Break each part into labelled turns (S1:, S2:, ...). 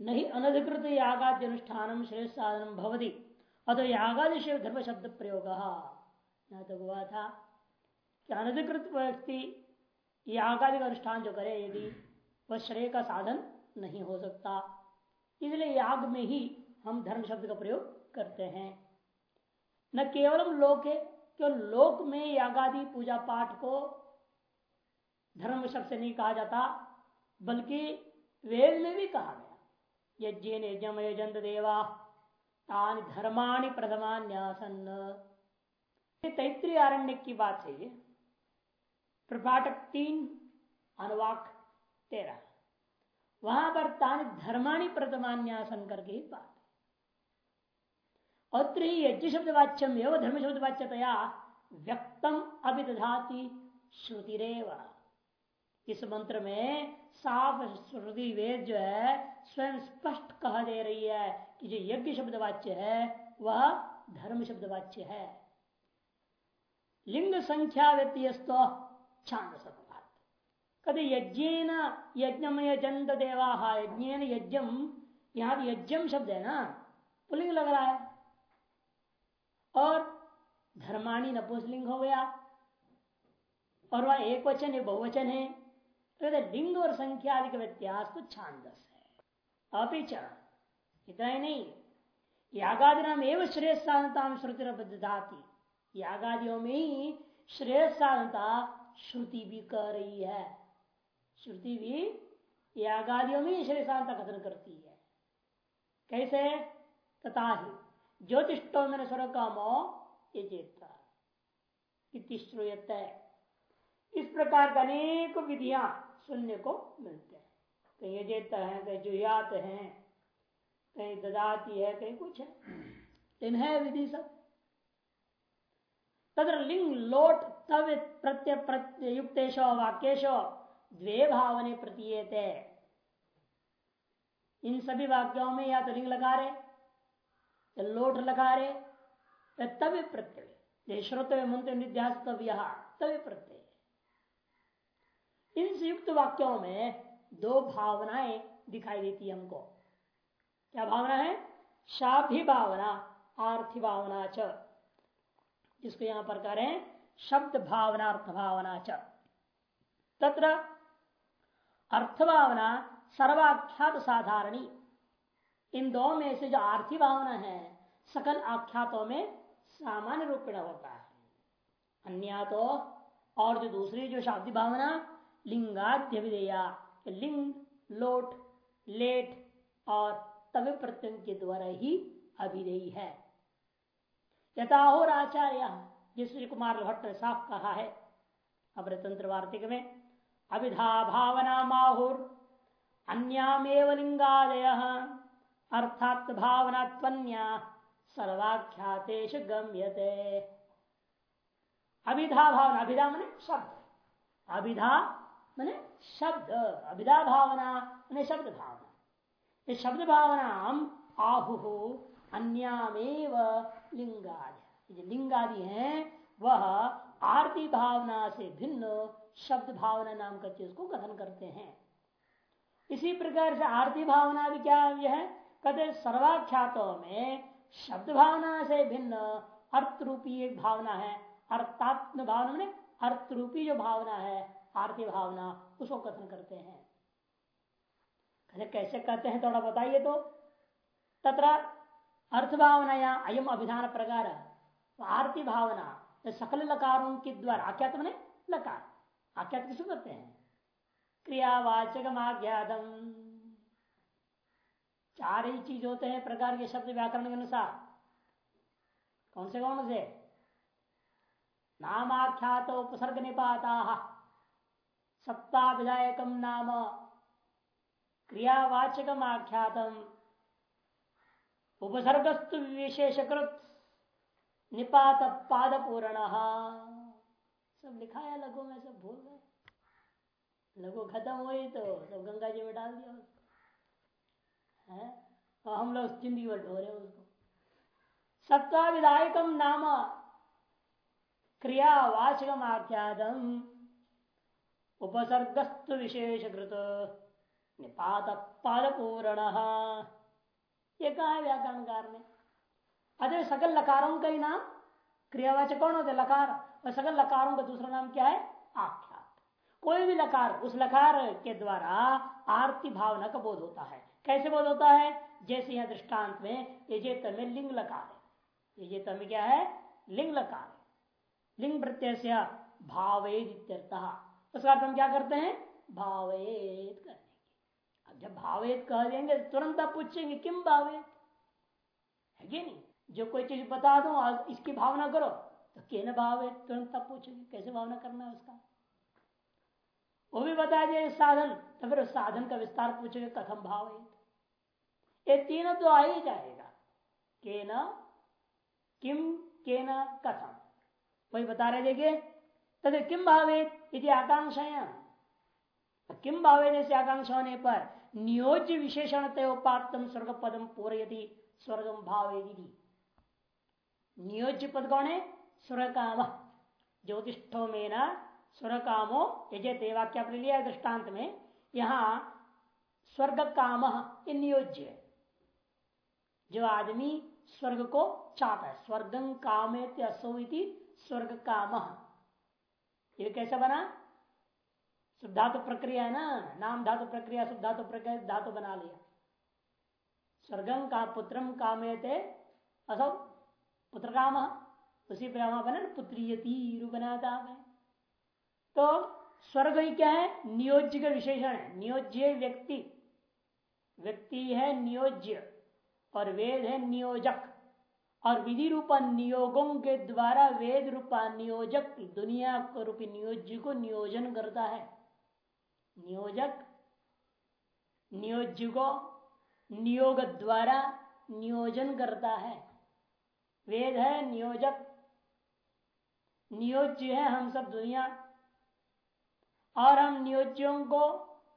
S1: नहीं अनधिकृत यागाद्य अनुष्ठान श्रेष्ठ साधन भवती। अतो यागादिश धर्म शब्द प्रयोग यहाँ तक हुआ था कि अनधिकृत व्यक्ति यागादि अनुष्ठान जो करे, यदि वह श्रेय का साधन नहीं हो सकता। इसलिए याग में ही हम धर्म शब्द का प्रयोग करते हैं। न केवल लोके केवल लोक में यागादि पूजा पाठ को धर्म शब्द से नहीं कहा जाता, बल्कि वेद में भी कहा गया। यज्ञ यजम यजंत देवा तान धर्माणि प्रथमान्यासन तैतृय आरण्य की बात है प्रपाठक तीन, अनुवाक तेरह वहाँ पर तान धर्माणी प्रथमान्यासन करके ही बात अत्र ही यज्ञ शब्द वाच्यम एवं धर्म शब्द वाच्यतया व्यक्तम अभिदधाति श्रुतिरेव। इस मंत्र में साफ़ श्रुति वेद जो है स्वयं स्पष्ट कह दे रही है कि जो यज्ञ शब्द वाच्य है, वह धर्म शब्द वाच्य है। लिंग संख्या व्यत्यस्तो छांद कभी यज्ञ यज्ञम यजंत देवा यज्ञ यज्ञम यहाँ यज्ञम शब्द है ना, पुलिंग लग रहा है। और धर्माणी नपुंसलिंग हो गया। और वह एक वचन है बहुवचन है। तो लिंग और संख्या आदि व्यत्यास तो छांदस। अपिच इतना ही नहीं। यागादि नाम एवं श्रेष्ठ साधनता श्रुति यागादियों में ही श्रेष्ठ साधनता श्रुति भी कह रही है। श्रुति भी यागादियों में श्रेष्ठ साधनता कथन करती है। कैसे? तथा ही ज्योतिषो मैंने स्वर कामो ये चेता इस प्रकार का अनेक विधियाँ सुनने को मिलते कहीं अजेत है, कहीं जुयात है, कहीं ददाती है, कहीं कुछ है। लेकिन है विधि सब। तथा लिंग लोट तव प्रत्यय प्रत्यय युक्तेश, वाक्यश, द्वे भावने प्रतीयत। इन सभी वाक्यों में या तो लिंग लगा रहे, या लोट लगा रहे तभी प्रत्यय। श्रोत मंत्र निध्यास तव्य प्रत्यय। इन संयुक्त वाक्यों में दो भावनाएँ दिखाई देती है हमको। क्या भावना है? शाब्दी भावना आर्थी भावना च, जिसको यहाँ पर कह रहे हैं शब्द भावना, अर्थ भावना च। तत्र अर्थ भावना सर्वाख्यात साधारणी। इन दो में से जो आर्थी भावना है, सकल आख्यातों में सामान्य रूप में होता है। अन्य तो और जो दूसरी जो शाब्दी भावना, लिंगाद्य विधेया। लिंग, लोट, लेट और तवे प्रत्यय के द्वारा ही अभिधेयी है। यथाहोर आचार्य जिस कुमार भट्ट ने साफ़ कहा है अपने तंत्र वार्तिक में अभिधा भावना माहुर, अन्यामेव लिंगादय, अर्थात भावना सर्वाख्यातेश गम्यते। अभिधा भावना, अभिधा मैंने शब्द। अभिधा मैंने शब्द अभिदा भावना, मैंने शब्द भावना। ये शब्द भावना आहु अन्यामेव लिंगादि। लिंगादि हैं, वह आरती भावना से भिन्न शब्द भावना नाम का चीज़ को कथन करते हैं। इसी प्रकार से आरती भावना भी क्या यह है? कहते सर्वाख्यातों में शब्द भावना से भिन्न अर्थ रूपी एक भावना है। अर्थात्म भावना अर्थ रूपी जो भावना है आरती भावना, उसको कथन करते हैं। कहते, कैसे कहते हैं थोड़ा बताइए तो। तथा अर्थ भावना या अयम अभिधान प्रकार आरती भावना सकल लकारों के द्वारा, आख्यात मैंने लकार, आख्यात किसको कहते हैं? क्रियावाचक आज्ञातम चार ही चीज़ होते हैं प्रकार के शब्द व्याकरण के अनुसार। कौन से कौन से? नामाख्यात उपसर्ग निपाता सत्ता विधायक नाम। क्रियावाचक आख्यातम उपसर्गस्तु विशेषकृत निपात पाद पूर्ण सब लिखा है लघु में सब भूल गए। लघु खत्म हुई तो सब गंगा जी में डाल दिया। उसको है? और हम लोग ज़िंदगी भर ढो रहे उसको। सत्ता विधायकम नाम। क्रियावाचकम आख्यातम उपसर्गस्तु विशेष कृत निपात पद पूर्ण ये कहा है व्याकरणकार ने? अरे सकल लकारों का ही नाम क्रियावाचक कौन होते लकार। और सकल लकारों का दूसरा नाम क्या है? आख्यात। कोई भी लकार उस लकार के द्वारा आरती भावना का बोध होता है। कैसे बोध होता है? जैसे यह दृष्टांत में यजेत में लिंग लकार है। में क्या है? लिंग लकार लिंग प्रत्यय से भावेद उसका अर्थ हम क्या करते हैं? भावेद करने अब जब भावेद कह देंगे तुरंत आप पूछेंगे, किम भावेद? है कि नहीं? जो कोई चीज़ बता दो इसकी भावना करो तो के न भाव है तुरंत आप पूछेंगे, कैसे भावना करना है उसका? वो भी बता दिया साधन। तो फिर साधन का विस्तार पूछेंगे, कथम भाव है ये तीनों तो आ ही जाएगा। के न किम के न कथम। वही बता रहे देखिए। तद किम भावेत यदि आकांक्षा किम भावे जैसे आकांक्षा होने पर? नियोज्य विशेषण तयोपातम स्वर्ग पदम पूरयति स्वर्गम भावेदी नियोज्य पद कौन है? स्वर्ग काम ज्योतिष्ठो में न स्वर्ग कामो यजते वाक्य आपने लिया दृष्टांत में। यहाँ स्वर्ग काम नियोज्य जो आदमी स्वर्ग को चाहता है स्वर्गम काम असो स्वर्ग काम ये कैसे बना? शुद्धातु प्रक्रिया है ना? नाम धातु प्रक्रिया शुद्धातु प्रक्रिया, धातु बना लिया। स्वर्गम का पुत्रम कामे थे असौ पुत्र काम उसी पर वहाँ बना पुत्री बनाता है। तो स्वर्ग ही क्या है? नियोज्य का विशेषण है। नियोज्य व्यक्ति। व्यक्ति है नियोज्य और वेद है नियोजक। और विधि रूपा नियोगों के द्वारा वेद रूपा नियोजक दुनिया को रूपी नियोज्य को नियोजन करता है। नियोजक नियोज्य को नियोग द्वारा नियोजन करता है। वेद है नियोजक, नियोज्य है हम सब दुनिया। और हम नियोज्यों को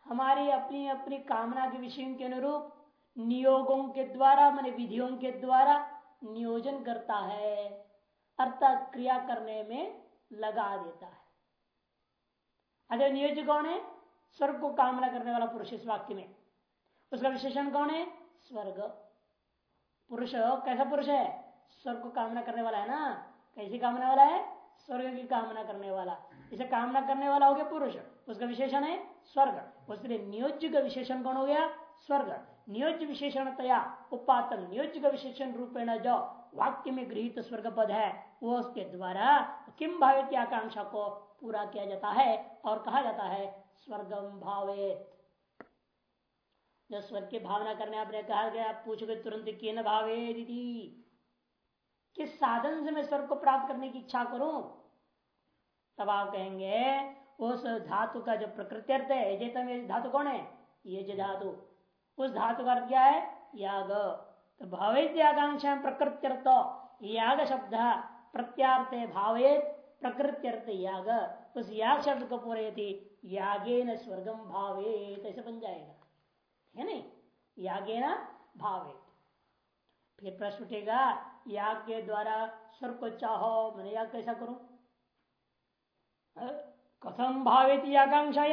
S1: हमारी अपनी अपनी कामना के विषयों के अनुरूप नियोगों के द्वारा, मान विधियों के द्वारा नियोजन करता है, अर्थात क्रिया करने में लगा देता है। अगर नियोज्य कौन है? स्वर्ग को कामना करने वाला पुरुष इस वाक्य में। उसका विशेषण कौन है? स्वर्ग। पुरुष, कैसा पुरुष है? स्वर्ग को कामना करने वाला है ना? कैसी कामना वाला है? स्वर्ग की कामना करने वाला। इसे कामना करने वाला हो गया पुरुष। उसका विशेषण है स्वर्ग। उसके नियोज्य का विशेषण कौन हो गया? स्वर्ग। नियोज्य विशेषणतया उपातन नियोज्य का विशेषण रूपेण जो वाक्य में गृहित स्वर्ग पद है वो उसके द्वारा किम भावे की आकांक्षा को पूरा किया जाता है और कहा जाता है? स्वर्गम भावे जो स्वर्ग की भावना करने आपने कहा गया, पूछोगे तुरंत किए न भावे दीदी किस साधन से मैं स्वर्ग को प्राप्त करने की इच्छा करूँ? तब आप कहेंगे, उस धातु का जो प्रकृत्यर्थ है धातु कौन है? ये जो धातु। उस धातु का क्या है? याग। तो भावे आकांक्षा प्रकृत्यर्थ। याग शब्द प्रत्यार्थ भावे प्रकृत्यर्थ याग। उस याग शब्द को पूरे थी यागे न स्वर्गम भावे ऐसे बन जाएगा। है नहीं? यागे न भावे फिर प्रश्न उठेगा, याग के द्वारा स्वर्ग को चाहो, मैंने याग कैसा करूँ? कथम भावे आकांक्षा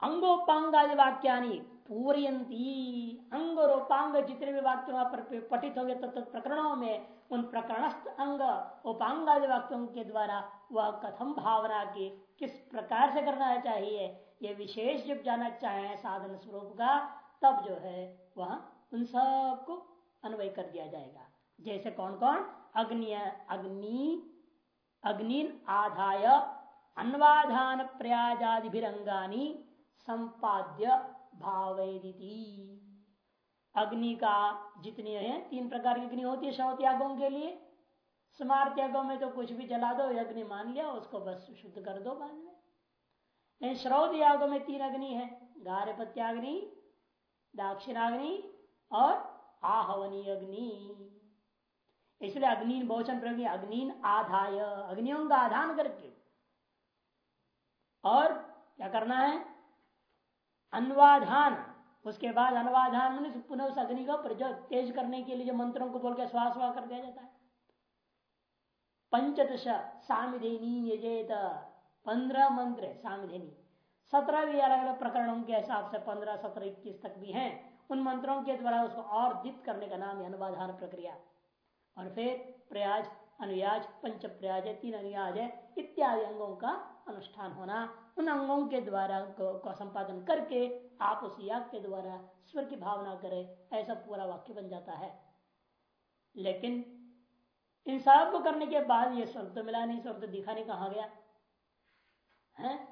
S1: अंगोपांगादि वाक्यानी पूरयंती अंग और जितने भी वाक्य वहाँ पर पठित होंगे, तत्त प्रकरणों में उन प्रकरणस्थ अंग उपांग आदि वाक्यों के द्वारा वह कथम भावना की किस प्रकार से करना चाहिए, ये विशेष जब जाना चाहे साधन स्वरूप का, तब जो है वह उन सबको अन्वय कर दिया जाएगा। जैसे कौन कौन अग्नि अग्नि अग्नि आधाय अन्वाधान प्रयाजादिभिरंगानी संपाद्य भावेदिति अग्नि का जितनी है, तीन प्रकार की अग्नि होती है शव त्यागों के लिए। स्मार त्यागों में तो कुछ भी जला दो, अग्नि मान लिया, उसको बस शुद्ध कर दो बाद में। लेकिन श्रौत यागों में तीन अग्नि है गार्भत्याग्नि दाक्षिणाग्नि और आहवनी अग्नि। इसलिए अग्नि बहुचन प्रयोग अग्नि आधाय, अग्नियों का आधान करके। और क्या करना है? अन्वाधान। उसके बाद अन्वाधान पुनः उस अग्नि को तेज करने के लिए जो मंत्रों को बोल के श्वास वास कर दिया जाता है। पंचदश सामिधेनी यजेत। पंद्रह मंत्र सामिधेनी। सत्रह भी अलग अलग प्रकरणों के हिसाब से पंद्रह, सत्रह, इक्कीस तक भी हैं। उन मंत्रों के द्वारा उसको और दीप्त करने का नाम है अनुवाधान प्रक्रिया। और फिर प्रयाज, अनुयाज पंच प्रयाज तीन अनुयाज है, इत्यादि अंगों का अनुष्ठान होना उन अंगों के द्वारा को, संपादन करके आप उस याग के द्वारा स्वर की भावना करें ऐसा पूरा वाक्य बन जाता है। लेकिन इन सबको करने के बाद ये स्वर्ग तो मिला नहीं स्वर्ग तो दिखा नहीं कहा गया। है?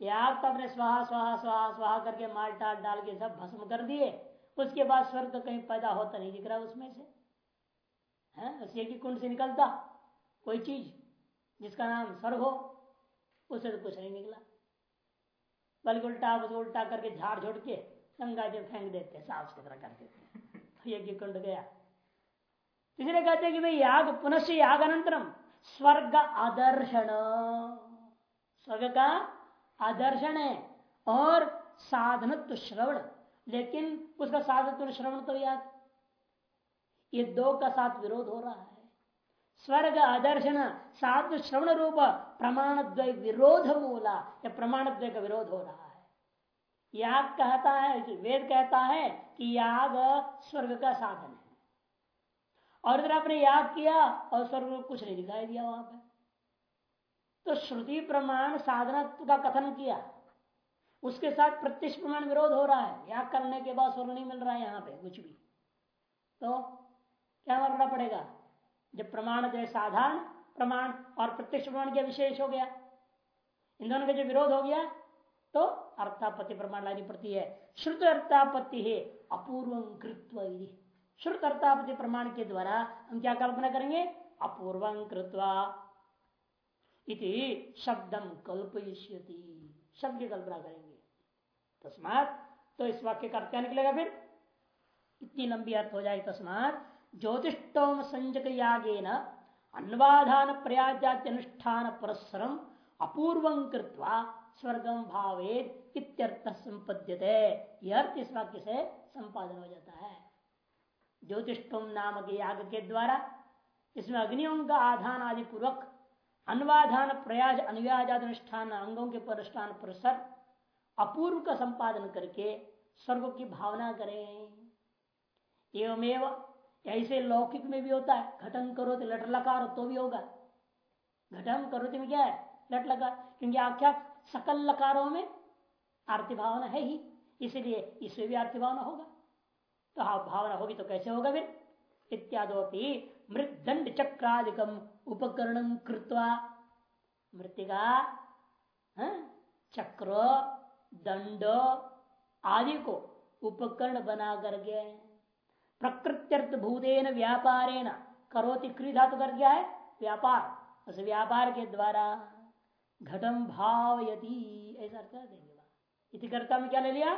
S1: याग तो अपने स्वाहा स्वाहा स्वाहा स्वाहा करके माल टाल डाल के सब भस्म कर दिए उसके बाद स्वर्ग तो कहीं पैदा होता नहीं दिख रहा उसमें से। है? की कुंड से निकलता कोई चीज़ जिसका नाम स्वर्ग हो। उसे तो कुछ नहीं निकला। बल्कि उल्टा उल्टा करके झाड़ झोड़ के गंगा जी फेंक देते साफ़ सुथरा कर देते यज्ञ कुंड गया। इसलिए कहते हैं कि भाई याग पुनः याग अनंतरम, स्वर्ग आदर्शन। स्वर्ग का आदर्शन है और साधनत्व श्रवण। लेकिन उसका साधनत्व श्रवण तो याद। ये दो का साथ विरोध हो रहा है। स्वर्ग आदर्शन साध श्रवण रूप प्रमाण विरोध मूला या प्रमाण का विरोध हो रहा है याग कहता है वेद कहता है कि याग स्वर्ग का साधन है और इधर आपने याग किया, और स्वर्ग कुछ नहीं दिखाई दिया वहाँ पर तो श्रुति प्रमाण साधना का कथन किया। उसके साथ प्रत्यक्ष प्रमाण विरोध हो रहा है। याग करने के बाद स्वर्ग नहीं मिल रहा है यहाँ पे, कुछ भी। तो क्या मानना पड़ेगा? जब प्रमाण जो साधारण प्रमाण और प्रत्यक्ष प्रमाण क्या विशेष हो गया। इन दोनों का जो विरोध हो गया तो अर्थापत्ति प्रमाण लानी पड़ती है। श्रुत अर्थापत्ति है, अपूर्व कृत्व श्रुत अर्थापत्ति प्रमाण के द्वारा हम क्या कल्पना करेंगे? अपूर्व कृत्वा इति शब्दम कल्पयिष्यति। शब्द की कल्पना करेंगे। तस्मात तो इस वाक्य का क्या निकलेगा फिर? इतनी लंबी अर्थ हो जाएगी तस्मात ज्योतिषोम संजक यागे न अन्वाधान प्रयाजात्यनुष्ठान परस्परम अपूर्व कृत्वा स्वर्गम भावेद इत्यर्थ संपद्यते यह अर्थ इस वाक्य से संपादन हो जाता है। ज्योतिषोम नाम के याग के द्वारा इसमें अग्नियों का आधान आदि पूर्वक अन्वाधान प्रयाज अनुयाजानुष्ठान अंगों के अनुष्ठान परसर अपूर्व का संपादन करके स्वर्ग की भावना करें। एवमेव ऐसे लौकिक में भी होता है घटन करो तो लट लकार तो भी होगा। घटन करो तो क्या है? लट लकार। क्योंकि आख्या सकल लकारों में आरती भावना है ही इसलिए इसमें भी आरती भावना होगा। तो हाँ भावना होगी तो कैसे होगा फिर? इत्यादि मृदंड चक्रादिकम उपकरण कृत्वा। मृतिका हाँ, चक्र दंड आदि को उपकरण बना करके प्रकृत्यर्थ भूतेन व्यापारेण करोति क्री धातु कर गया है, व्यापार। उस व्यापार के द्वारा घटम भाव यदि ऐसा अर्थ देंगे इति कर्ता में क्या ले लिया?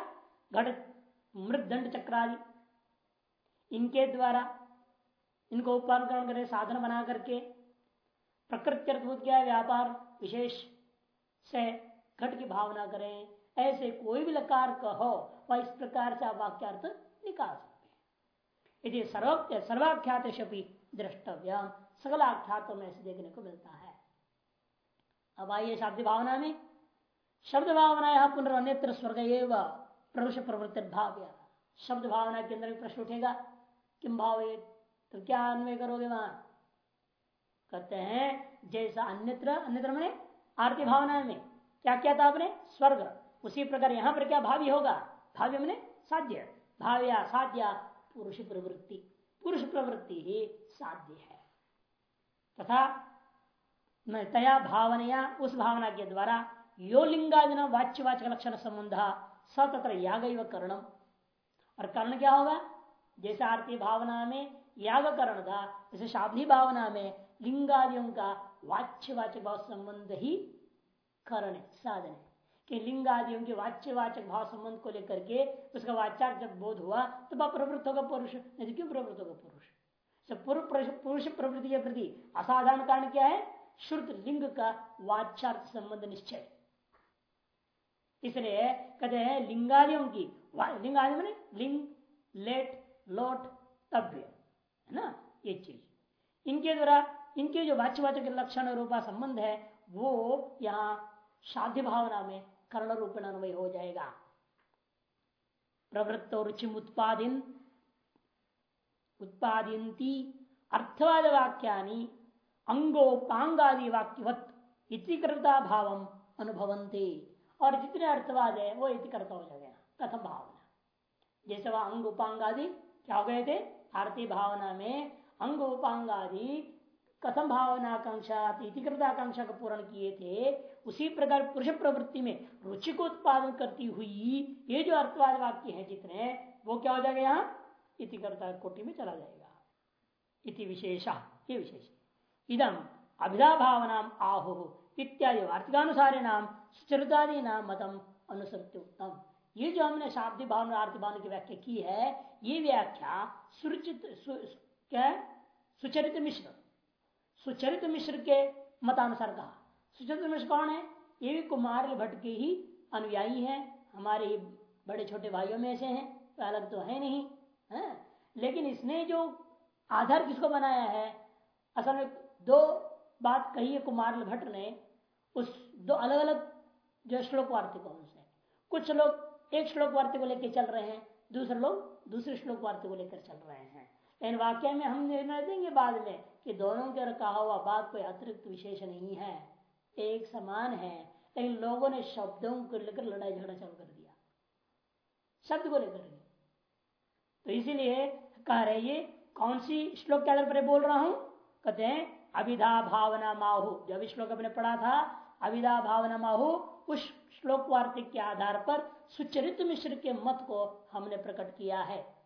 S1: घट मृदंड चक्रादि। इनके द्वारा, इनको उपकरण करने साधन बना करके। प्रकृत्यर्थभूत क्या व्यापार, विशेष से घट की भावना करें। ऐसे कोई भी लकार कहो, वह इस प्रकार से आप वाक्यार्थ निकाल यदि सर्वाख्यात शपी द्रष्टव्य सकल आख्यातों में से देखने को मिलता है। अब आइए शाब्दी भावना में। शब्द भावना यह पुनर्न्यत्र स्वर्ग एवं प्ररुष प्रवृत्ति भाव्य। शब्द भावना के अंदर प्रश्न उठेगा किम भाव तो क्या अन्वय करोगे वहाँ? कहते हैं, जैसा अन्यत्र अन्यत्र मैंने आरती भावना में। क्या क्या था आपने? स्वर्ग। उसी प्रकार यहाँ पर क्या भावी होगा? भाव्य मैंने साध्य। भाव्या साध्या पुरुष प्रवृत्ति। पुरुष प्रवृत्ति ही साध्य है। तथा तया भावनया उस भावना के द्वारा यो लिंगादिन वाच्यवाचक लक्षण संबंध सतत्र याग करणम। और कर्ण क्या होगा? जैसे आरती भावना में याग करण था, जैसे शाब्दी भावना में लिंगादियों का वाच्यवाचक भाव संबंध ही करण साधन है। कि लिंग आदियों के वाच्यवाचक भाव संबंध को लेकर के उसका वाचार जब बोध हुआ तो वह प्रवृत्त होगा पुरुष। नहीं क्यों प्रवृत्त होगा पुरुष? पुरुष प्रवृत्ति के प्रति असाधारण कारण क्या है? श्रुत लिंग का वाचार्थ संबंध निश्चय। इसलिए कहते हैं लिंगादियों की लिंग आदि मैंने लिंग, लेट, लोट, तव्य, है ना? ये चीज़। इनके द्वारा, इनके जो वाच्यवाचक लक्षण रूपा संबंध है, वो यहाँ शाध्य भावना में कर्ण रूप में अन्वय हो जाएगा। प्रवृत्त और रुचि उत्पादिन उत्पादयती अर्थवाद वाक्यानि अंगोपांगादि वाक्यवत इतिकृता भाव अनुभवंते और जितने अर्थवाद है, वो इतिकर्ता हो जाएगा। कथम भावना। जैसे वह अंग उपांग आदि क्या हो गए थे? आरती भावना में अंग उपांग आदि कथम भावना आकांक्षा को पूर्ण किए थे। उसी प्रकार पुरुष प्रवृत्ति में रुचि को उत्पादन करती हुई ये जो अर्थवाद वाक्य है जितने वो क्या हो जाएगा यहाँ? इतिकर्ता कोटि में चला जाएगा। इति विशेषा ये विशेष। इदम अभिधा भावना आहो इत्यादि वार्तिकानुसारे नाम सुचरितादि नाम मतम अनुसृत्य उत्तम ये जो हमने शाब्दी भावना आरती भावना की व्याख्या की है ये व्याख्या सुरचित सु, क्या? सुचरित मिश्र। सुचरित मिश्र के मतानुसार कहा। सुचरित मिश्र कौन है? ये भी कुमार भट्ट के ही अनुयायी है। हमारे ही बड़े छोटे भाइयों में से हैं। तो अलग तो है नहीं, है? लेकिन इसने जो आधार किसको बनाया है? असल में दो बात कही है कुमार भट्ट ने। उस दो अलग अलग जो श्लोक वार्तिकों से कुछ लोग एक श्लोक वार्ते को लेकर चल रहे हैं, दूसरे लोग दूसरे श्लोक वार्ते को लेकर चल रहे हैं। इन वाक्य में हम निर्णय देंगे बाद में कि दोनों के कहा हुआ बात कोई अतिरिक्त विशेष नहीं है। एक समान है, लेकिन लोगों ने शब्दों को लेकर लड़ाई झगड़ा चालू कर दिया। शब्द को लेकर। तो इसीलिए कह रहे ये कौन सी श्लोक के आधार पर बोल रहा हूँ? कहते हैं, अविधा भावना माहु। जब श्लोक अपने पढ़ा था, अविधा भावना माहू, उस श्लोक वार्तिक के आधार पर सुचरित मिश्र के मत को हमने प्रकट किया है।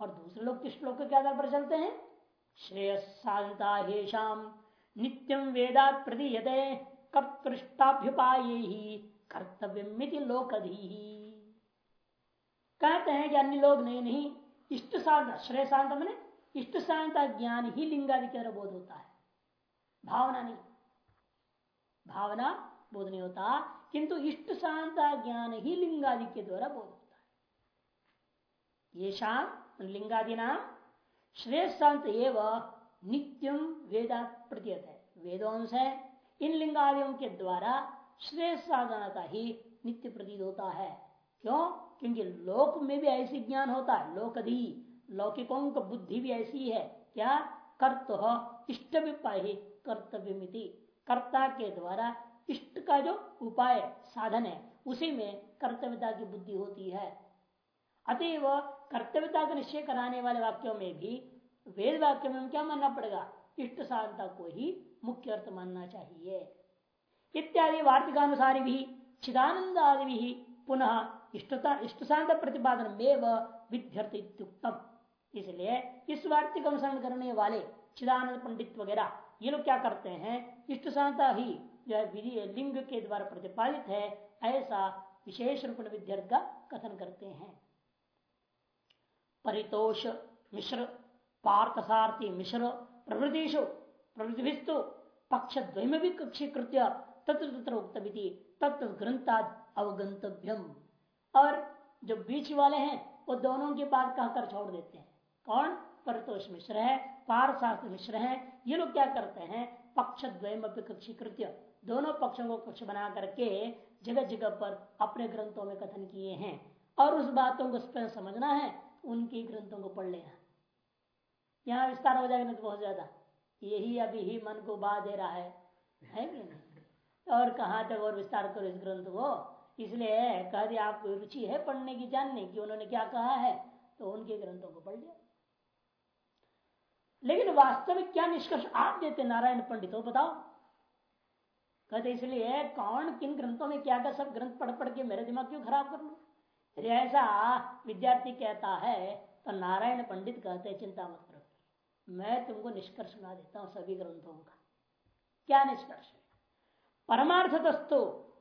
S1: और दूसरे लोग किस श्लोक के आधार पर चलते हैं? श्रेयसांता हेशाम नित्यम वेदा प्रदीयते। कर्तृष्टाभ्युपाय। ही कर्तव्य मिति लोकधी। कहते हैं कि अन्य लोग नहीं नहीं। इष्ट शांत श्रेय शांत मैंने इष्ट शांता ज्ञान ही लिंगादि के द्वारा बोध होता है। भावना नहीं। भावना बोध नहीं होता, किंतु इष्ट शांता ज्ञान ही लिंगादि के द्वारा बोध होता है। ये शांत लिंगादि नाम श्रेय शांत एवं नित्यम वेदा प्रतीत है वेदोंश है, इन लिंगादियों के द्वारा श्रेय साधनता ही नित्य प्रतीत होता है। क्यों? क्योंकि लोक में भी ऐसी ज्ञान होता है, लोकधी, लौकिकों का बुद्धि भी ऐसी है। क्या? कर्त, इष्ट विपाही कर्तव्य मिति कर्ता के द्वारा इष्ट का जो उपाय, साधन है, उसी में कर्तव्यता की बुद्धि होती है। अतएव कर्तव्यता का निश्चय कराने वाले वाक्यों में भी वेद वाक्य में क्या मानना पड़ेगा? इष्ट साधनता को ही मुख्य अर्थ मानना चाहिए। इत्यादि वार्तिकानुसारी भी चिदानंद आदि भी पुनः इष्टता इष्ट शांत प्रतिपादन में विध्यर्थ इसलिए इस वार्तिक अनुसरण करने वाले चिदानंद पंडित वगैरह, ये लोग क्या करते हैं? इष्ट शांता ही जो है विधि लिंग के द्वारा प्रतिपादित है, ऐसा विशेष रूप में विद्यार्थ का कथन करते हैं। परितोष मिश्र, पार्थसारथी मिश्र प्रवृतिषु प्रवृतिस्तु पक्ष द्वय भी कक्षीकृत्य तत्र तत्र उक्त तत्व ग्रंथाद अवगंतव्यम और जो बीच वाले हैं, वो दोनों की बात कहकर छोड़ देते हैं। कौन? परतोष मिश्र है पारशास्त्र मिश्र है, ये लोग क्या करते हैं? पक्ष द्वयम कृत्य दोनों पक्षों को कक्ष बना करके जगह जगह पर अपने ग्रंथों में कथन किए हैं। और उस बातों को समझना है उनके ग्रंथों को पढ़ लेना यहाँ विस्तार हो जाएगा तो बहुत ज़्यादा। यही अभी ही मन को बा दे रहा है। है कि नहीं? और कहा तक और विस्तार करो इस ग्रंथ को? इसलिए कह दिया, आपको रुचि है पढ़ने की, जानने की, उन्होंने क्या कहा है? तो उनके ग्रंथों को पढ़ लिया। लेकिन वास्तविक क्या निष्कर्ष आप देते नारायण पंडित हो बताओ। कहते इसलिए कौन किन ग्रंथों में क्या क्या सब ग्रंथ पढ़ पढ़ के मेरे दिमाग क्यों खराब कर लू? ऐसा विद्यार्थी कहता है तो नारायण पंडित कहते हैं, चिंता मत करो। मैं तुमको निष्कर्ष सुना देता हूँ सभी ग्रंथों का। क्या निष्कर्ष परमार्थ दस्तु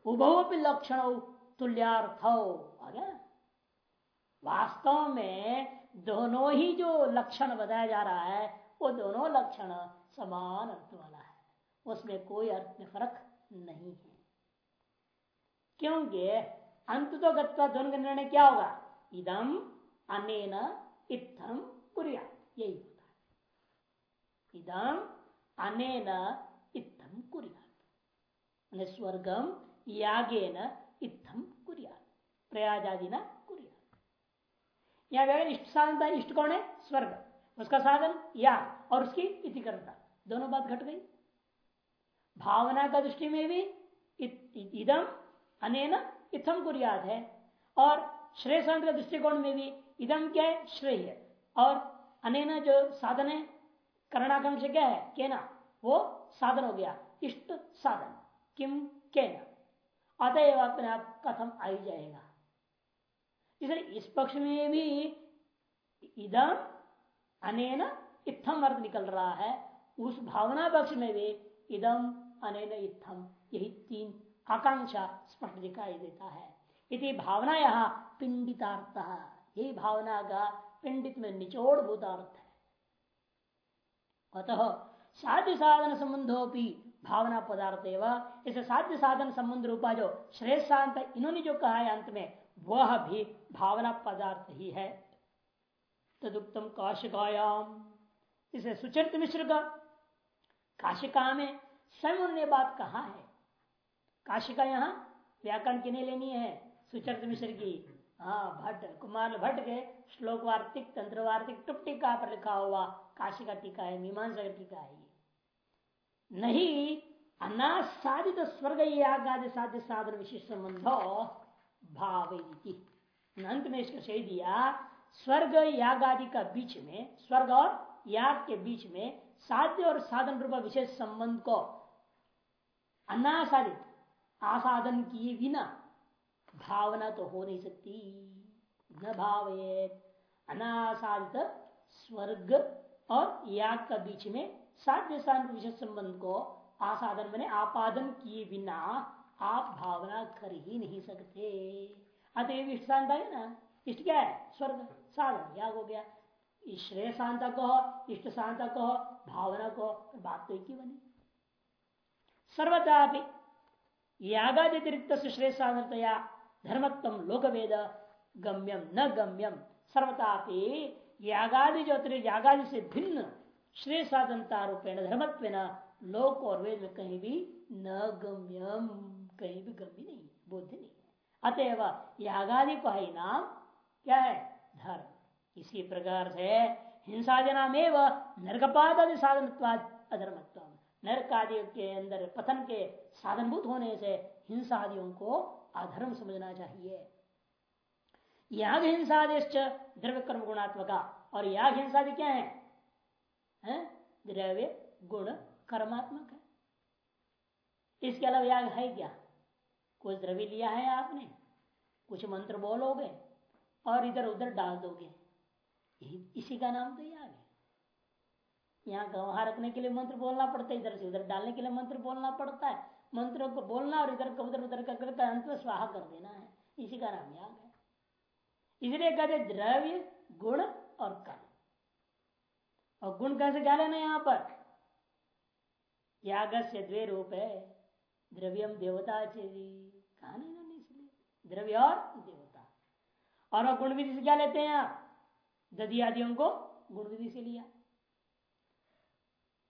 S1: उभव लक्षण तुल्यार्थ। हो वास्तव में दोनों ही जो लक्षण बताया जा रहा है, वो दोनों लक्षण समान अर्थ वाला है। उसमें कोई अर्थ में फ़र्क नहीं है। क्योंकि अंत तो गत्वा निर्णय क्या होगा? इदम अनेन इत्थम कुरिया यही होता है। इदम अनेन इत्थम कुरिया स्वर्गम यागेन इत्थम कुरिया प्रयाज आदि ना कुरिया यहाँ इष्ट साधन था, इष्ट कौन है? स्वर्ग। उसका साधन या और उसकी इतिकर्ता। दोनों बात घट गई। भावना का दृष्टि में भी इदम अनेन इथम कुरियाद है। और श्रेय का दृष्टिकोण में भी इदम क्या है? श्रेय है। और अनेन जो साधन है करणाकांक्ष क्या है? केना। वो साधन हो गया। इष्ट साधन। किम केना। अतएव अपने आप कथम आ ही जाएगा। इसलिए इस पक्ष में भी इदम अनेन इत्थम अर्थ निकल रहा है। उस भावना पक्ष में भी इदम अनेन इत्थम यही तीन आकांक्षा स्पष्ट दिखाई देता है। यदि भावना यहाँ पिंडितार्थ। यही भावना का पिंडित में निचोड़ भूतार्थ है। अतः साध्य साधन संबंधोपी भावना पदार्थ एवं, इसे साध्य साधन संबंध रूपा जो श्रेष्ठांत इन्होंने जो कहा है अंत में, वह भी भावना पदार्थ ही है। तदुक्तम काशिकायाम इसे सुचरित मिश्र का, काशिका में स्वयं उन्होंने बात कहा है। काशिका यहाँ? व्याकरण किने लेनी है? सुचरित मिश्र की। हाँ भट्ट, कुमार भट्ट के श्लोक वार्तिक तंत्र वार्तिक टुप पर लिखा हुआ? काशी का टीका है, मीमांसा का टीका है नहीं, अनासादित स्वर्ग यागादि साध्य साधन विशेष संबंध भाव अंत में इसका सही दिया, स्वर्ग यागादि का बीच में, स्वर्ग और याग के बीच में साध्य और साधन रूप विशेष संबंध को अनासादित आसाधन किए बिना भावना तो हो नहीं सकती। न भावे, अनासादित स्वर्ग और याग का बीच में साध्य साधन विशेष संबंध को आसाधन मैंने आपादन किए बिना आप भावना कर ही नहीं सकते। अतएव शांता है ना? इष्ट क्या है? स्वर्ग, साधन, याग हो गया। श्रेय शांता कहो, इष्ट शांता कहो, भावना को बात तो एक ही बनी। सर्वथा यागादितिरिक्त श्रेय साधनतया धर्मत्व लोक वेद गम्यम न गम्यम सर्वतापि यागादि जो यागादि से भिन्न श्रेय साधनता रूपेण धर्मत्व लोक और वेद में कहीं भी न गम्यम कहीं भी गम्य नहीं बोध नहीं अतएव यागादि का ही नाम क्या है धर्म इसी प्रकार से एवं नरकपाद आदि साधन अधर्मत्व नरक आदि के अंदर पतन के साधनभूत होने से हिंसा आदियों को अधर्म समझना चाहिए। याग हिंसादिश्च द्रव्य कर्म गुणात्मका और याग हिंसादि क्या है, है? द्रव्य गुण कर्मात्मक है। इसके अलावा याग है क्या? कुछ द्रव्य लिया है आपने? कुछ मंत्र बोलोगे और इधर उधर डाल दोगे। इसी का नाम तो याग है। यहाँ गवाह रखने के लिए मंत्र बोलना पड़ता है, इधर से उधर डालने के लिए मंत्र बोलना पड़ता है। मंत्रों को बोलना और इधर उधर उधर कर अंत में स्वाहा कर देना है। इसी का नाम याग है। इसलिए कहते द्रव्य, गुण और कर्म। और गुण कैसे क्या लेना यहाँ पर? याग से द्वे रूप है द्रव्यम देवता कहा नहीं इन्होंने इसलिए? द्रव्य और देवता। और गुण विधि से क्या लेते हैं आप? दधी आदियों को गुण विधि से लिया।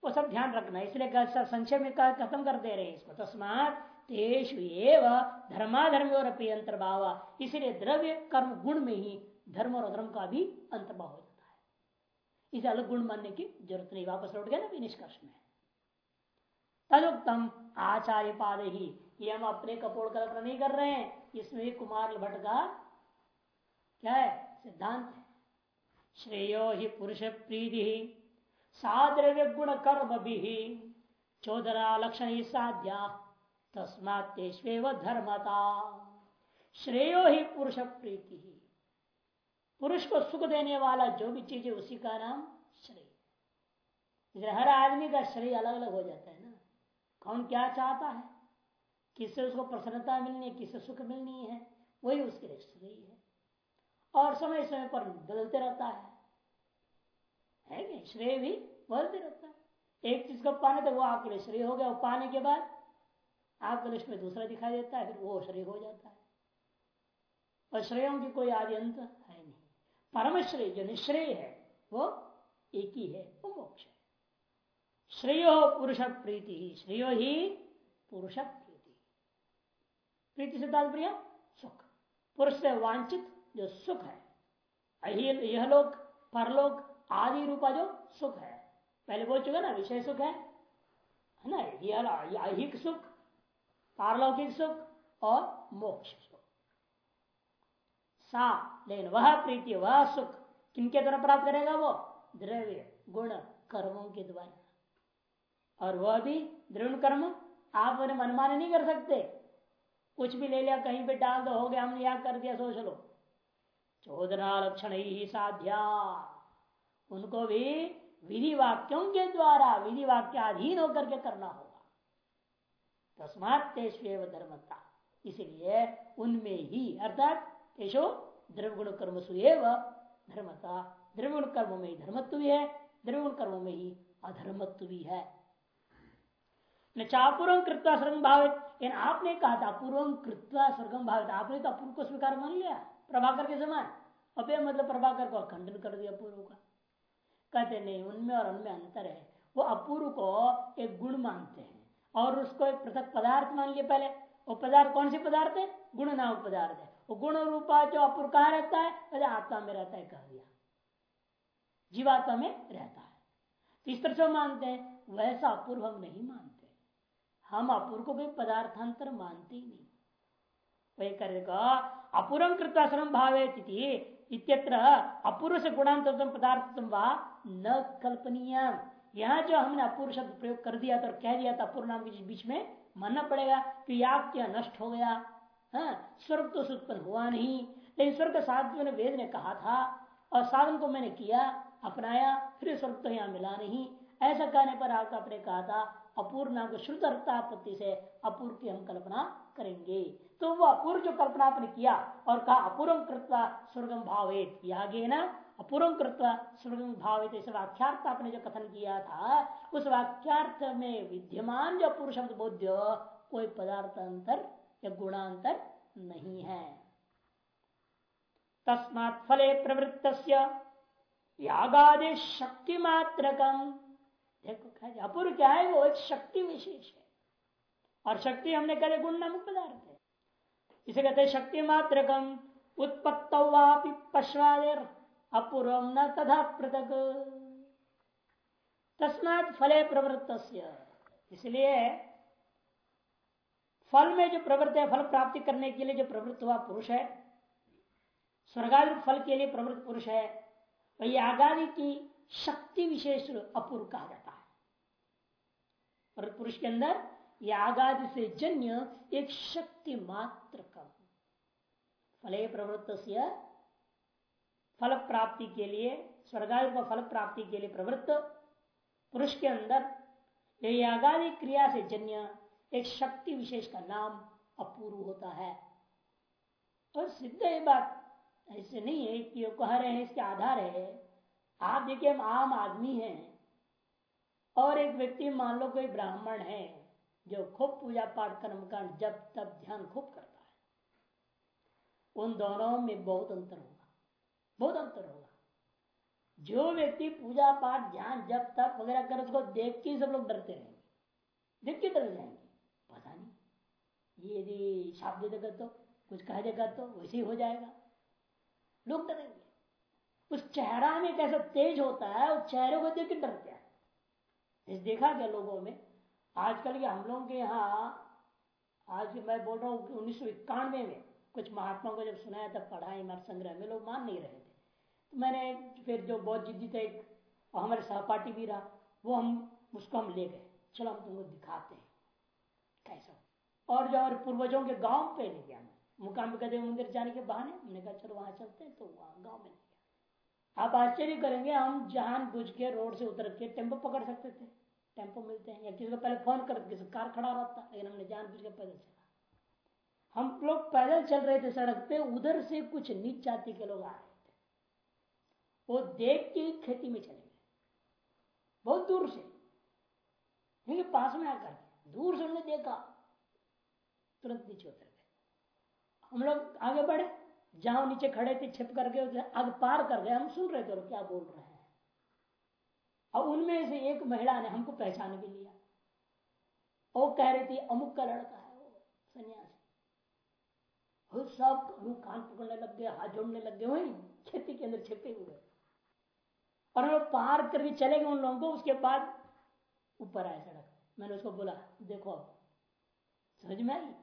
S1: वो सब ध्यान रखना इसलिए संक्षेप में खत्म कर दे रहे हैं इसको। तस्मात तेषु एव धर्माधर्म और अपनी अंतर्भाव इसलिए द्रव्य कर्म गुण में ही धर्म और अधर्म का भी अंतर्भाव हो जाता है। इसे अलग गुण मानने की ज़रूरत नहीं। वापस लौट गया ना निष्कर्ष में। तदुक्तम आचार्य पाद ही। ये हम अपने कपोड़ कल्पना नहीं कर रहे हैं। इसमें भी कुमार भट्ट का क्या है? सिद्धांत है। श्रेयो ही पुरुष प्रीति साद्रव्य गुण कर्म भी चौधरा लक्षण ही साध्या तस्मात्व धर्मता। श्रेयो ही पुरुष प्रीति। ही पुरुष को सुख देने वाला जो भी चीज़ है, उसी का नाम श्रेय। हर आदमी का श्रेय अलग अलग हो जाता है ना। कौन क्या चाहता है? किससे उसको प्रसन्नता मिलनी है, किससे सुख मिलनी है, वही उसके लिए श्रेय है। और समय समय पर बदलते रहता है। है क्या श्रेय भी बदलते रहता है। एक चीज़ को पाने तो वो आपके लिए श्रेय हो गया, वो पाने के बाद आपके लिस्ट में दूसरा दिखाई देता है, फिर वो श्रेय हो जाता है। और श्रेयों की कोई आदि अंत है नहीं। परम श्रेय जो निश्रेय है, वो एक ही है, वो मोक्ष है। श्रेयो पुरुष प्रीति ही, श्रेयो ही पुरुष प्रीति। प्रीति से तात्पर्य, सुख। पुरुष से वांछित जो सुख है, यह लोग परलोक आदि रूपा जो सुख है। पहले बोल चुका ना, विषय सुख है है ना? यह अहिक सुख, पारलौकिक सुख और मोक्ष सुख। सा लेकिन वह प्रीति, वह सुख, किनके द्वारा प्राप्त करेगा वो? द्रव्य, गुण, कर्मों के द्वारा। और वह भी द्रव्य कर्म आप उन्हें मनमाने नहीं कर सकते। कुछ भी ले लिया, कहीं पे डाल दो, हो गया, हमने याद कर दिया, सोच लो। चौदना लक्षण ही साध्या। उनको भी विधि वाक्यों के द्वारा विधि वाक्याधीन होकर के करना होगा। तस्मात तेस्व धर्मता। इसलिए उनमें ही, अर्थात तेषो द्रवगुण कर्म सुएव धर्मता। द्रवगुण कर्म में धर्मत्व भी है द्रवगुण कर्म में ही। अधर्मत्व भी है चापूर्व कृत्वा स्वर्ग भावित। आपने कहा था, अपूर्व कृत्वा स्वर्गम भावित। आपने तो अपूर्व को स्वीकार मान लिया, प्रभाकर के समान। अबे मतलब प्रभाकर को खंडन कर दिया पूर्व का। कहते नहीं, उनमें और उनमें अंतर है। वो अपूर्व को एक गुण मानते हैं और उसको एक पृथक पदार्थ मान लिया पहले। वो पदार्थ कौन से पदार्थ है? गुण नाम पदार्थ है। वो गुण रूपा जो अपूर्व कहा रहता है? अरे आत्मा में रहता है, कह दिया। जीवात्मा में रहता है। तो इस तरह से मानते हैं। वैसा अपूर्व हम नहीं मानते। हम अपूर्व को कोई पदार्थांतर मानते ही नहीं। वही करेगा, अपूर्व कृत्वा श्रम भावे इत्यत्र अपूर्व से गुणांतर पदार्थ न कल्पनीय यहाँ जो हमने अपूर्व शब्द प्रयोग कर दिया था और कह दिया था अपूर्व के बीच में मानना पड़ेगा कि याग नष्ट हो गया। हाँ स्वर्ग तो उत्पन्न हुआ नहीं। लेकिन स्वर्ग साधु ने वेद ने कहा था और साधन को मैंने किया, अपनाया, फिर स्वर्ग तो यहाँ मिला नहीं। ऐसा कहने पर आपका आपने कहा था अपूर्व नाम को श्रुत अर्थापत्ति से अपूर्व की हम कल्पना करेंगे। तो वो अपूर्व जो कल्पना आपने किया और कहा अपूर्व कृत्वा स्वर्गम भावित आगे ना? अपूर्व कृत्वा स्वर्गम भावित, इस वाक्यार्थ आपने जो कथन किया था, उस वाक्यार्थ में विद्यमान जो अपूर्व शब्द बोध्य, कोई पदार्थ अंतर या गुणांतर नहीं है। तस्मात् फले प्रवृत्त यागादि शक्ति मात्र देखो अपूर्व क्या है, वो एक शक्ति विशेष है। और शक्ति हमने करे गुण नामक पदार्थ है। इसे कहते हैं शक्ति मात्र कम उत्पत्त पश्वादेर, अपूर्व न तथा पृथक। तस्मात फले प्रवृत्त इसलिए फल में जो प्रवृत्त है, फल प्राप्ति करने के लिए जो प्रवृत्त हुआ पुरुष है, स्वर्गादि फल के लिए प्रवृत्त पुरुष है, वही आगामी की शक्ति विशेष अपूर्व कहा जाता है। पुरुष के अंदर यागादि से जन्य एक शक्ति मात्र कम फले प्रवृत्त फल प्राप्ति के लिए, स्वर्गादि का फल प्राप्ति के लिए प्रवृत्त, पुरुष के अंदर यागादि क्रिया से जन्य एक शक्ति विशेष का नाम अपूर्व होता है। और सिद्ध ये बात, ऐसे नहीं है कि कह रहे हैं, इसके आधार है। आप देखिए, हम आम आदमी हैं। और एक व्यक्ति, मान लो कोई ब्राह्मण है, जो खूब पूजा पाठ कर्म कांड जब तब ध्यान खूब करता है, उन दोनों में बहुत अंतर होगा, बहुत अंतर होगा। जो व्यक्ति पूजा पाठ, ध्यान जब तक वगैरह कर, उसको देख के सब लोग डरते रहेंगे। देख के डर जाएँगे। पता नहीं, ये यदि शाप दे देगा तो कुछ कह देगा तो वैसे ही हो जाएगा। लोग डरेंगे। उस चेहरा में कैसा तेज होता है, उस चेहरे को देख के डरते देखा गया लोगों में, आजकल के हम लोगों के यहाँ, आज मैं बोल रहा हूँ उन्नीस सौ इक्यानवे में कुछ महात्मा को जब सुनाया था पढ़ाई हमारे संग्रह में, लोग मान नहीं रहे थे। तो मैंने फिर जो बहुत जिद्दी थे, और हमारे सहपाठी भी रहा, वो हम, उसको हम ले गए। चलो हम तुमको दिखाते हैं। कैसा? और जो हमारे पूर्वजों के गाँव पे ले गया। मुकाम कहते मंदिर जाने के बहाने? हमने कहा, चलो वहाँ चलते हैं तो वहाँ गाँव में आप आश्चर्य करेंगे, हम जान बुझ के रोड से उतर के टेंपो पकड़ सकते थे। टेंपो मिलते हैं, या किसी को पहले फ़ोन कर, किसी कार खड़ा रहता, लेकिन हमने जान बुझ के पैदल चला। हम लोग पैदल चल रहे थे सड़क पे, उधर से कुछ नीच जाति के लोग आ रहे थे। वो देख के खेती में चले गए। बहुत दूर से। क्योंकि पास में आकर दूर से उन्होंने देखा, तुरंत नीचे उतर गए। हम लोग आगे बढ़े। जहाँ नीचे खड़े थे, छिप करके आगे पार कर गए। हम सुन रहे थे क्या बोल रहे हैं? और उनमें से एक महिला ने हमको पहचान भी लिया। वो कह रही थी, अमुक का लड़का है वो, सन्यासी। सब कान पकड़ने लग गए, हाथ जोड़ने लग गए, वही खेती के अंदर छिपे हुए। और हम पार करके चले गए उन लोगों को। उसके बाद ऊपर आए सड़क मैंने उसको बोला, देखो, समझ में आई?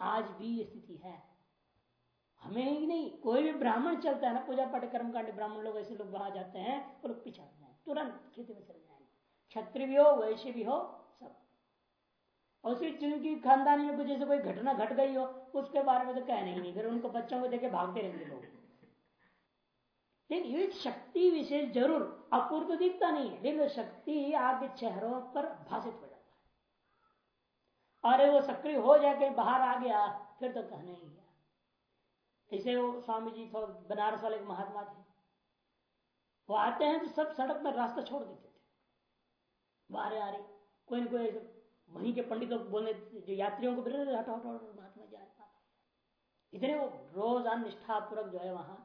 S1: आज भी ये स्थिति है। हमें ही नहीं, कोई भी ब्राह्मण चलता है ना, पूजा पाठ कर्म कांड, ब्राह्मण लोग ऐसे लोग वहाँ जाते हैं, वो लोग पीछा तुरंत खेती में चले जाएँगे। क्षत्रिय भी हो, वैश्य भी हो, सब। और उसी जिनकी खानदानी में कुछ जैसे कोई घटना घट गई हो, उसके बारे में तो कहने ही नहीं, फिर उनको बच्चों को देखे भागते रहेंगे लोग। लेकिन ये शक्ति विशेष ज़रूर, अपूर्व तो दिखता नहीं है, लेकिन शक्ति आपके चेहरों पर भाषित हो जाता है। अरे वो सक्रिय हो जाके बाहर आ गया, फिर तो कहने ही गया ऐसे वो स्वामी जी थोड़ा बनारस वाले महात्मा थे। वो आते हैं तो सब सड़क में रास्ता छोड़ देते थे। बाहर आ रही, कोई ना कोई वहीं के पंडित लोग बोलने, जो यात्रियों को हटो हटो हटो, महात्मा जी इतने वो रोज निष्ठापूर्वक जो है वहाँ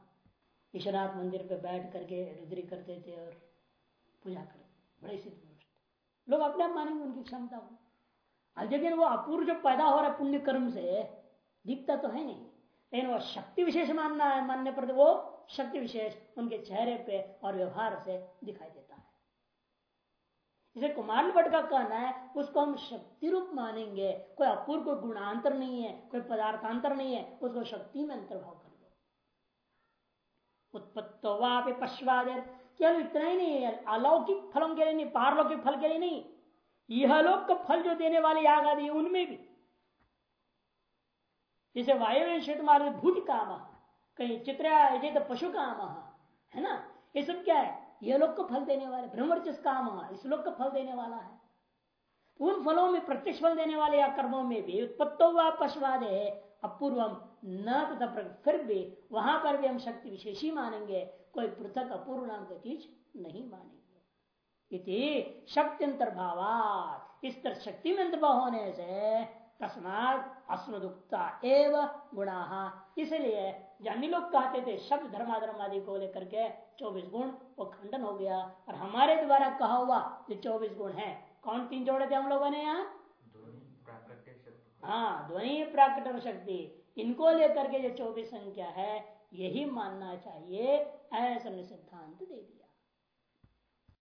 S1: विश्वनाथ मंदिर पे बैठ करके रुद्री करते थे और पूजा करते बड़े सिद्ध पुरुष लोग अपने आप मानेंगे उनकी क्षमता को। लेकिन वो अपूर्व जो पैदा हो रहा है पुण्य कर्म से दिखता तो है नहीं। लेकिन वो शक्ति विशेष मानना है, मानने पर वो शक्ति विशेष उनके चेहरे पे और व्यवहार से दिखाई देता है। इसे कुमार भट्ट का कहना है, उसको हम शक्ति रूप मानेंगे। कोई अपूर्व, कोई गुणांतर नहीं है, कोई पदार्थांतर नहीं है, उसको शक्ति में अंतर्भाव कर उत्पत्तो वापे केवल इतना ही नहीं है, अलौकिक फलों के लिए नहीं, पारलौकिक फल के लिए नहीं। यह लोक का फल जो देने वाले याग आदि उनमें भी। जैसे वायु क्षेत्र मार्ग भूत काम कहीं चित्र तो पशु काम है ना? ये सब क्या है? ये लोग को फल देने वाले ब्रह्मचस काम इस लोग का फल देने वाला है। उन फलों में प्रत्यक्ष फल देने वाले या कर्मों में भी उत्पत्तो व पशुवाद अपूर्वम न तथा फिर भी वहाँ पर भी हम शक्ति विशेष ही मानेंगे, कोई पृथक अपूर्व नाम की चीज़ नहीं मानेंगे। इति शक्ति अंतर्भाव इस तरह शक्ति में अंतर्भाव होने से तस्मात अस्मदुक्ता एव गुणा। इसलिए अन्य लोग कहते थे शब्द धर्माधर्म आदि को लेकर के चौबीस गुण वो खंडन हो गया। और हमारे द्वारा कहा हुआ जो चौबीस गुण है। कौन तीन जोड़े थे हम लोगों ने यहाँ? हाँ ध्वनि प्राकृत और शक्ति। इनको लेकर के जो चौबीस संख्या है यही मानना चाहिए ऐसा सिद्धांत दे दिया।